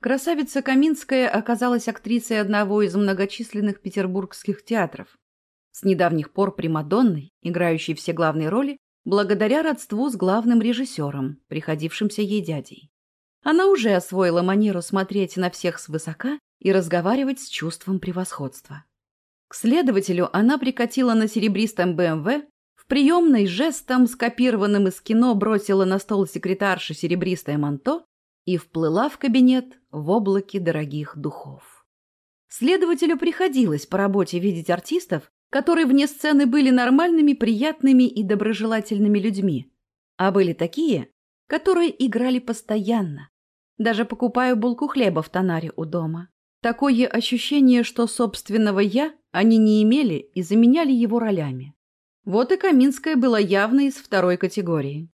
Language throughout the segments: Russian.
Красавица Каминская оказалась актрисой одного из многочисленных петербургских театров. С недавних пор Примадонной, играющей все главные роли, благодаря родству с главным режиссером, приходившимся ей дядей. Она уже освоила манеру смотреть на всех свысока и разговаривать с чувством превосходства. К следователю она прикатила на серебристом БМВ, приемной жестом, скопированным из кино, бросила на стол секретарши серебристое манто и вплыла в кабинет в облаке дорогих духов. Следователю приходилось по работе видеть артистов, которые вне сцены были нормальными, приятными и доброжелательными людьми, а были такие, которые играли постоянно, даже покупая булку хлеба в тонаре у дома. Такое ощущение, что собственного «я» они не имели и заменяли его ролями. Вот и Каминская была явно из второй категории.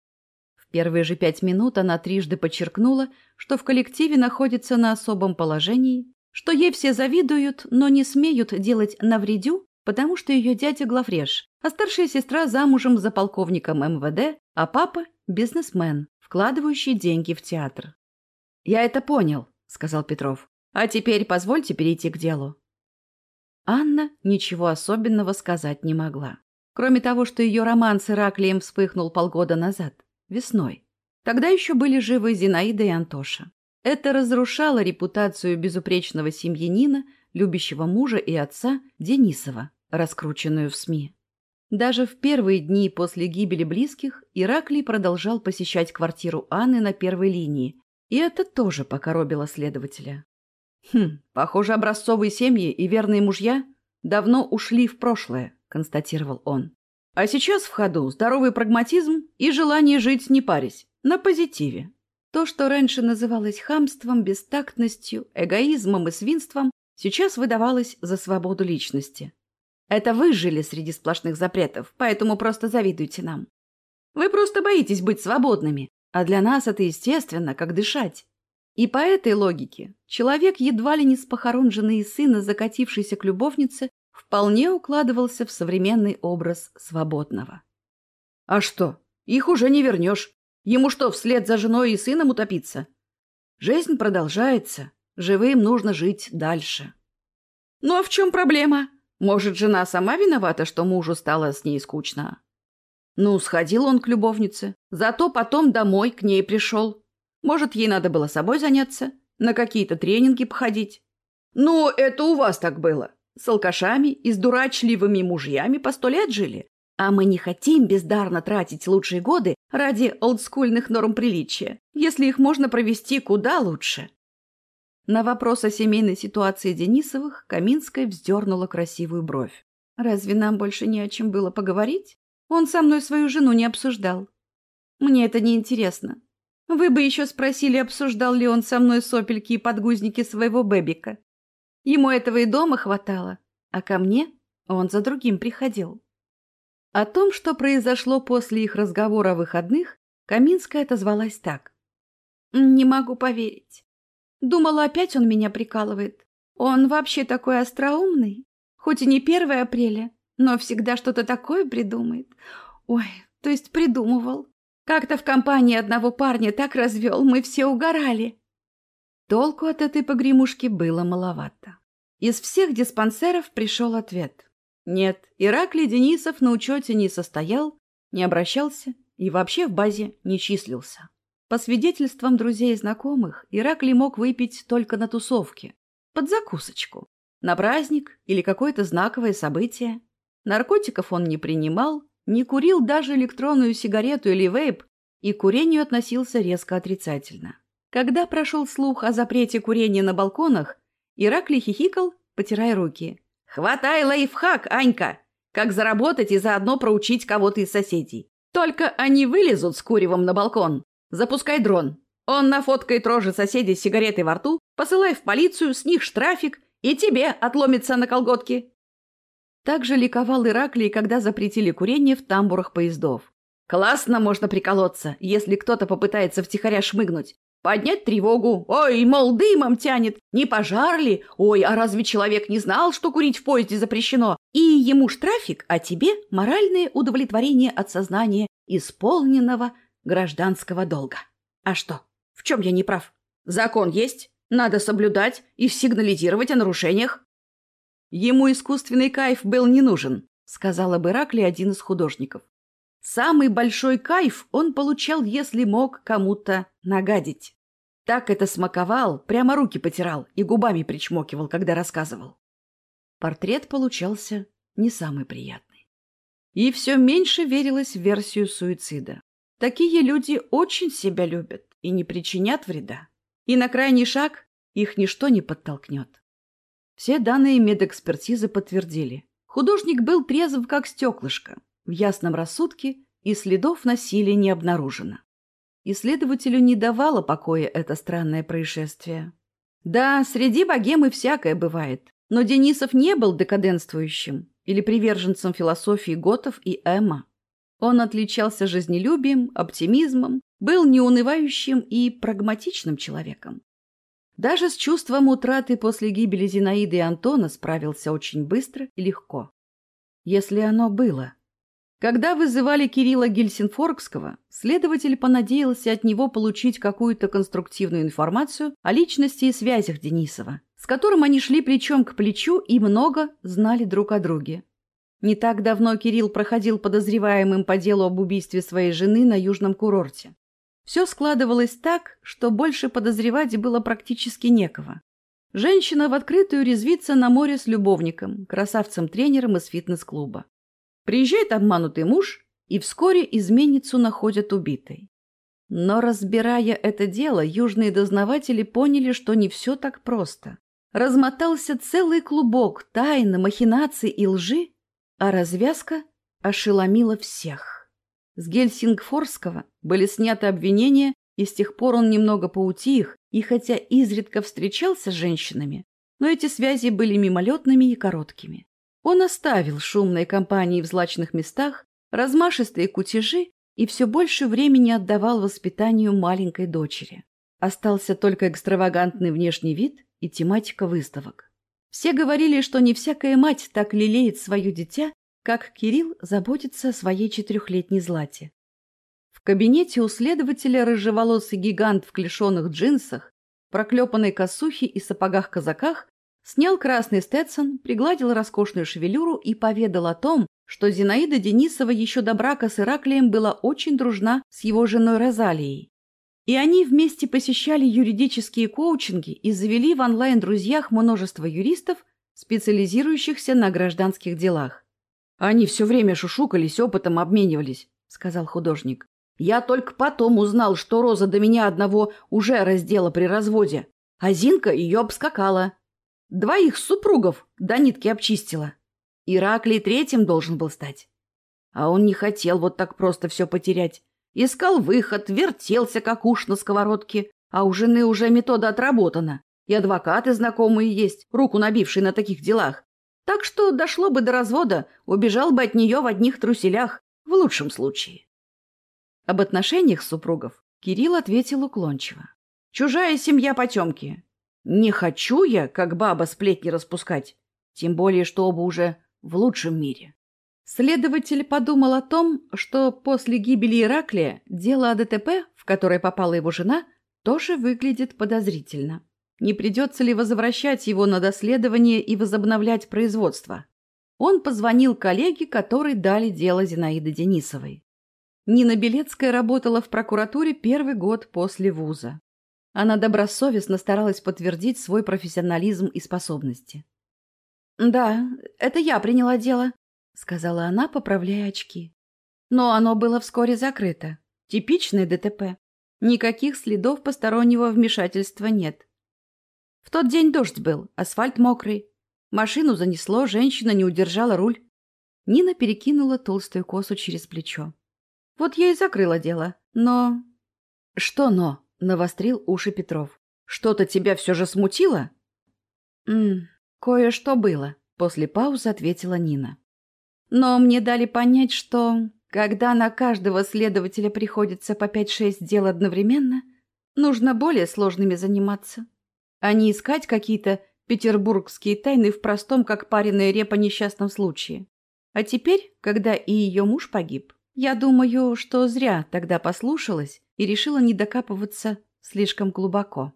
В первые же пять минут она трижды подчеркнула, что в коллективе находится на особом положении, что ей все завидуют, но не смеют делать навредю, потому что ее дядя Главреш, а старшая сестра замужем за полковником МВД, а папа – бизнесмен, вкладывающий деньги в театр. «Я это понял», – сказал Петров. «А теперь позвольте перейти к делу». Анна ничего особенного сказать не могла. Кроме того, что ее роман с Ираклием вспыхнул полгода назад, весной. Тогда еще были живы Зинаида и Антоша. Это разрушало репутацию безупречного семьянина, любящего мужа и отца Денисова, раскрученную в СМИ. Даже в первые дни после гибели близких Ираклий продолжал посещать квартиру Анны на первой линии, и это тоже покоробило следователя. «Хм, похоже, образцовые семьи и верные мужья давно ушли в прошлое», — констатировал он. «А сейчас в ходу здоровый прагматизм и желание жить не парясь, на позитиве. То, что раньше называлось хамством, бестактностью, эгоизмом и свинством, сейчас выдавалось за свободу личности. Это вы жили среди сплошных запретов, поэтому просто завидуйте нам. Вы просто боитесь быть свободными, а для нас это естественно, как дышать. И по этой логике человек, едва ли не с похорон сына, закатившийся к любовнице, вполне укладывался в современный образ свободного. А что, их уже не вернешь. Ему что, вслед за женой и сыном утопиться? Жизнь продолжается, живым нужно жить дальше. Ну а в чем проблема? Может, жена сама виновата, что мужу стало с ней скучно? Ну, сходил он к любовнице, зато потом домой к ней пришел. Может, ей надо было собой заняться, на какие-то тренинги походить. Ну, это у вас так было. С алкашами и с дурачливыми мужьями по сто лет жили. А мы не хотим бездарно тратить лучшие годы ради олдскульных норм приличия, если их можно провести куда лучше. На вопрос о семейной ситуации Денисовых Каминская вздернула красивую бровь. «Разве нам больше не о чем было поговорить? Он со мной свою жену не обсуждал. Мне это не интересно. Вы бы еще спросили, обсуждал ли он со мной сопельки и подгузники своего бэбика. Ему этого и дома хватало, а ко мне он за другим приходил. О том, что произошло после их разговора о выходных, Каминская отозвалась так. «Не могу поверить. Думала, опять он меня прикалывает. Он вообще такой остроумный. Хоть и не 1 апреля, но всегда что-то такое придумает. Ой, то есть придумывал. Как-то в компании одного парня так развел, мы все угорали. Толку от этой погремушки было маловато. Из всех диспансеров пришел ответ. Нет, Ираклий Денисов на учете не состоял, не обращался и вообще в базе не числился. По свидетельствам друзей и знакомых, Ираклий мог выпить только на тусовке, под закусочку, на праздник или какое-то знаковое событие. Наркотиков он не принимал, не курил даже электронную сигарету или вейп и к курению относился резко отрицательно. Когда прошел слух о запрете курения на балконах, Ираклий хихикал, потирая руки. «Хватай лайфхак, Анька! Как заработать и заодно проучить кого-то из соседей. Только они вылезут с куревом на балкон. Запускай дрон. Он нафоткает рожи соседей с сигаретой во рту, посылай в полицию, с них штрафик, и тебе отломится на колготки. Также ликовал Ираклий, когда запретили курение в тамбурах поездов. Классно можно приколоться, если кто-то попытается втихаря шмыгнуть. Поднять тревогу. Ой, мол, дымом тянет. Не пожар ли? Ой, а разве человек не знал, что курить в поезде запрещено? И ему штрафик, а тебе моральное удовлетворение от сознания исполненного гражданского долга. А что? В чем я не прав? Закон есть, надо соблюдать и сигнализировать о нарушениях. Ему искусственный кайф был не нужен, сказал об Иракле один из художников. Самый большой кайф он получал, если мог кому-то нагадить. Так это смаковал, прямо руки потирал и губами причмокивал, когда рассказывал. Портрет получался не самый приятный. И все меньше верилось в версию суицида. Такие люди очень себя любят и не причинят вреда. И на крайний шаг их ничто не подтолкнет. Все данные медэкспертизы подтвердили. Художник был трезв, как стеклышко, в ясном рассудке, и следов насилия не обнаружено. Исследователю не давало покоя это странное происшествие. Да, среди богемы всякое бывает, но Денисов не был декаденствующим или приверженцем философии готов и Эмма. Он отличался жизнелюбием, оптимизмом, был неунывающим и прагматичным человеком. Даже с чувством утраты после гибели Зинаиды и Антона справился очень быстро и легко. Если оно было. Когда вызывали Кирилла Гельсинфоргского, следователь понадеялся от него получить какую-то конструктивную информацию о личности и связях Денисова, с которым они шли плечом к плечу и много знали друг о друге. Не так давно Кирилл проходил подозреваемым по делу об убийстве своей жены на южном курорте. Все складывалось так, что больше подозревать было практически некого. Женщина в открытую резвится на море с любовником, красавцем-тренером из фитнес-клуба. Приезжает обманутый муж, и вскоре изменницу находят убитой. Но разбирая это дело, южные дознаватели поняли, что не все так просто. Размотался целый клубок тайны, махинаций и лжи, а развязка ошеломила всех. С Гельсингфорского были сняты обвинения, и с тех пор он немного поутих, и хотя изредка встречался с женщинами, но эти связи были мимолетными и короткими. Он оставил шумные компании в злачных местах, размашистые кутежи и все больше времени отдавал воспитанию маленькой дочери. Остался только экстравагантный внешний вид и тематика выставок. Все говорили, что не всякая мать так лелеет свое дитя, как Кирилл заботится о своей четырехлетней Злате. В кабинете у следователя рыжеволосый гигант в клешеных джинсах, проклепанной косухе и сапогах-казаках снял красный стетсон, пригладил роскошную шевелюру и поведал о том, что Зинаида Денисова еще до брака с Ираклием была очень дружна с его женой Розалией. И они вместе посещали юридические коучинги и завели в онлайн-друзьях множество юристов, специализирующихся на гражданских делах. Они все время шушукались, опытом обменивались, — сказал художник. Я только потом узнал, что Роза до меня одного уже раздела при разводе, а Зинка ее обскакала. Двоих супругов до нитки обчистила. Ираклий третьим должен был стать. А он не хотел вот так просто все потерять. Искал выход, вертелся, как уж на сковородке. А у жены уже метода отработана. И адвокаты знакомые есть, руку набившие на таких делах. Так что дошло бы до развода, убежал бы от нее в одних труселях, в лучшем случае. Об отношениях супругов Кирилл ответил уклончиво. «Чужая семья потемки. Не хочу я, как баба, сплетни распускать. Тем более, что оба уже в лучшем мире». Следователь подумал о том, что после гибели Ираклия дело о ДТП, в которое попала его жена, тоже выглядит подозрительно. Не придется ли возвращать его на доследование и возобновлять производство? Он позвонил коллеге, который дали дело Зинаиды Денисовой. Нина Белецкая работала в прокуратуре первый год после вуза. Она добросовестно старалась подтвердить свой профессионализм и способности. «Да, это я приняла дело», — сказала она, поправляя очки. Но оно было вскоре закрыто. Типичное ДТП. Никаких следов постороннего вмешательства нет. В тот день дождь был, асфальт мокрый. Машину занесло, женщина не удержала руль. Нина перекинула толстую косу через плечо. Вот я и закрыла дело. Но... Что но? Навострил уши Петров. Что-то тебя все же смутило? М кое-что было. После паузы ответила Нина. Но мне дали понять, что когда на каждого следователя приходится по пять-шесть дел одновременно, нужно более сложными заниматься а не искать какие-то петербургские тайны в простом, как пареная репа, несчастном случае. А теперь, когда и ее муж погиб, Я думаю, что зря тогда послушалась и решила не докапываться слишком глубоко.